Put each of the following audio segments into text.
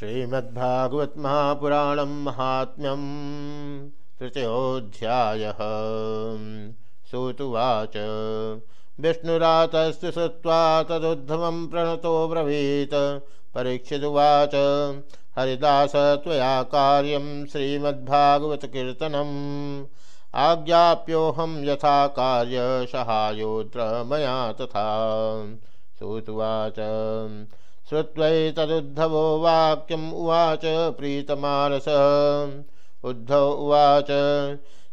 श्रीमद्भागवत महापुराण महात्म्यम तृतीयोध्याय सूतुवाच। विष्णुरातस्तु श्रुवा तदुद्धवं प्रणतो ब्रवीत। परीक्षितुवाच। हरिदास, त्वया कार्यं श्रीमद्भागवतकीर्तनम्। आज्ञाप्योऽहं यथा कार्य सहायोत्र मया तथा। सूतुवाच। श्रुत्वैतदुद्धवो वाक्यम् उवाच प्रीतमानस। उद्धव उवाच,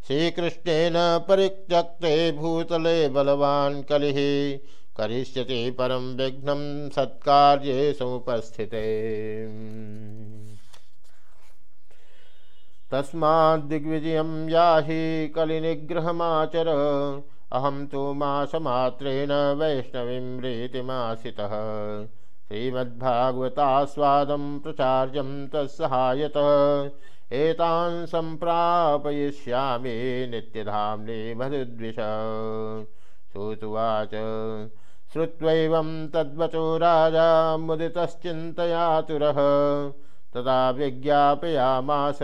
श्रीकृष्णेन परित्यक्ते भूतले बलवान् कलिः, करिष्यति परं विघ्नं सत्कार्ये समुपस्थिते। तस्माद्दिग्विजयं याहि कलिनिग्रहमाचर, अहं तु मासमात्रेण वैष्णवीं रीतिमासितः। श्रीमद्भागवतास्वादं प्रचार्यं तत्सहायतः। एतान् सम्प्रापयिष्यामि नित्यधाम्ने मधुद्विष श्रुतुवाच श्रुत्वैवं तद्वचो राजा मुदितश्चिन्तयातुरः। तदा विज्ञापयामास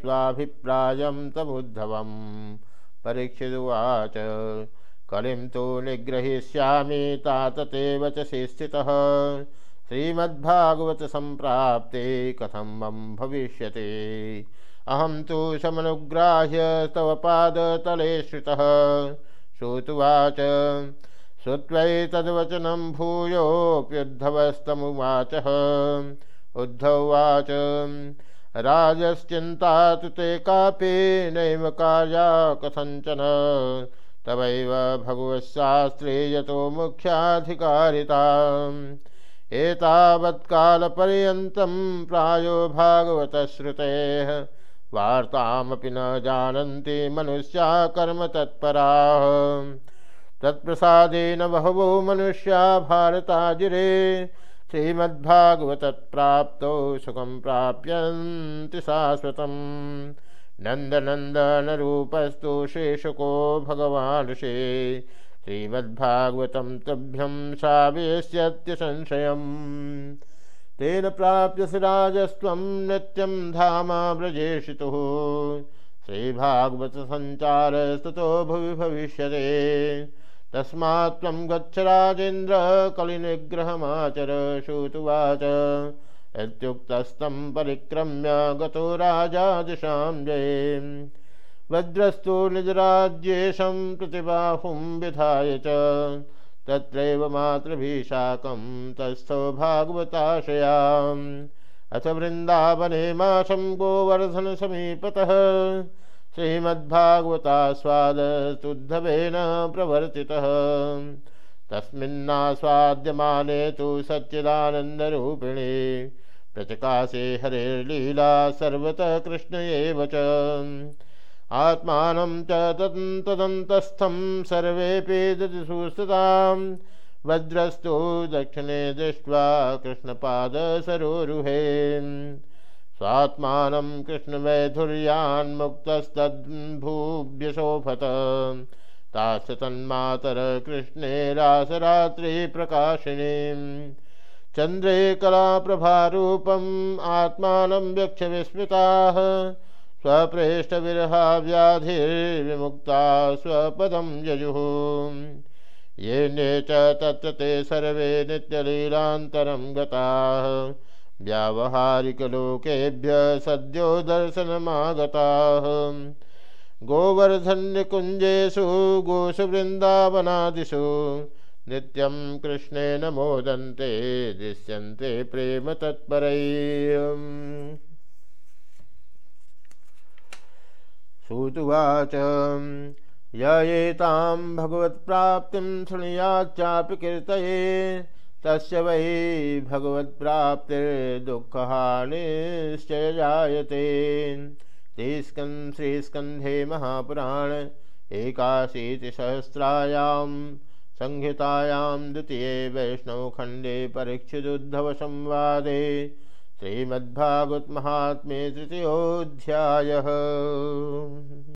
स्वाभिप्रायं तमुद्धवं परीक्षितुवाच कलिं तु निग्रहीष्यामि तातते वचसि स्थितः श्रीमद्भागवत संप्राप्ते कथम मम भविष्यति। अहम तो समनुग्राह्य तव पादतले श्रुतः। श्रुतुवाच श्रुत्वैतद्वचनं भूयोऽप्युद्धवस्तमुवाचः उद्धवाच राजश्चिन्ता तु ते कापि नैव कार्या कथञ्चन तवैव भगवत्शास्त्रे यतो मुख्याधिकारिता एतावत्कालपर्यन्तं प्रायो भागवतश्रुतेः वार्तामपि न जानन्ति मनुष्या कर्मतत्पराः तत्प्रसादेन बहवो मनुष्या भारताजिरे श्रीमद्भागवतत्प्राप्तौ सुखं प्राप्यन्ति शाश्वतम्। नन्दनन्दनरूपस्तु शेषको भगवान् श्री श्रीमद्भागवतं तुभ्यं सावेश्यत्यसंशयम् तेन प्राप्यसि राजस्त्वं नित्यं धामा व्रजेषितुः श्रीभागवतसञ्चारस्ततो भुवि भविष्यते। तस्मात् त्वं गच्छ राजेन्द्र कलिनिग्रहमाचर श्रुतुवाच इत्युक्तस्तं परिक्रम्य गतो राजा दिशां जये वज्रस्तु निजराज्येशं प्रतिबाहुं विधाय च। तत्रैव मातृभिशाकं तस्थो भागवताशयाम् अथ वृन्दावने मासं गोवर्धनसमीपतः। श्रीमद्भागवतास्वादस्तुद्धवेन प्रवर्तितः। तस्मिन्नास्वाद्यमाने तु सच्चिदानन्दरूपिणे। प्रचकाशे हरेर्लीला सर्वतः कृष्ण एव च। आत्मानं च तदन्तस्थं सर्वेऽपि ददिशुस्ततां वज्रस्तु दक्षिणे दृष्ट्वा कृष्णपादसरोरुहे। स्वात्मानं कृष्णवैधुर्यान्मुक्तस्तद्भूभ्यशोभत। तास्य तन्मातर कृष्णे रासरात्रिप्रकाशिनीं चन्द्रे कलाप्रभारूपम् आत्मानं व्यक्ष विस्मृताः, स्वप्रेष्ठविरहाव्याधिर्विमुक्ता स्वपदं यजुः। येने च तत्र ते सर्वे नित्यलीलान्तरं गताः। व्यावहारिकलोकेभ्य सद्यो दर्शनमागताः गोवर्धन्यकुञ्जेषु गोषु वृन्दावनादिषु नित्यं कृष्णेन मोदन्ते दृश्यन्ते प्रेम तत्परैः श्रुतुवाच य एतां भगवत्प्राप्तिं शृणुयाच्चापि कीर्तये, तस्य वै भगवत्प्राप्तिर्दुःखहानिश्चय जायते तेस्कन् श्रीस्कन्धे महापुराण एकाशीतिसहस्रायां संहितायां द्वितीये वैष्णवखण्डे परीक्षिदुद्धवसंवादे श्रीमद्भागवत महात्म्ये तृतीयोऽध्यायः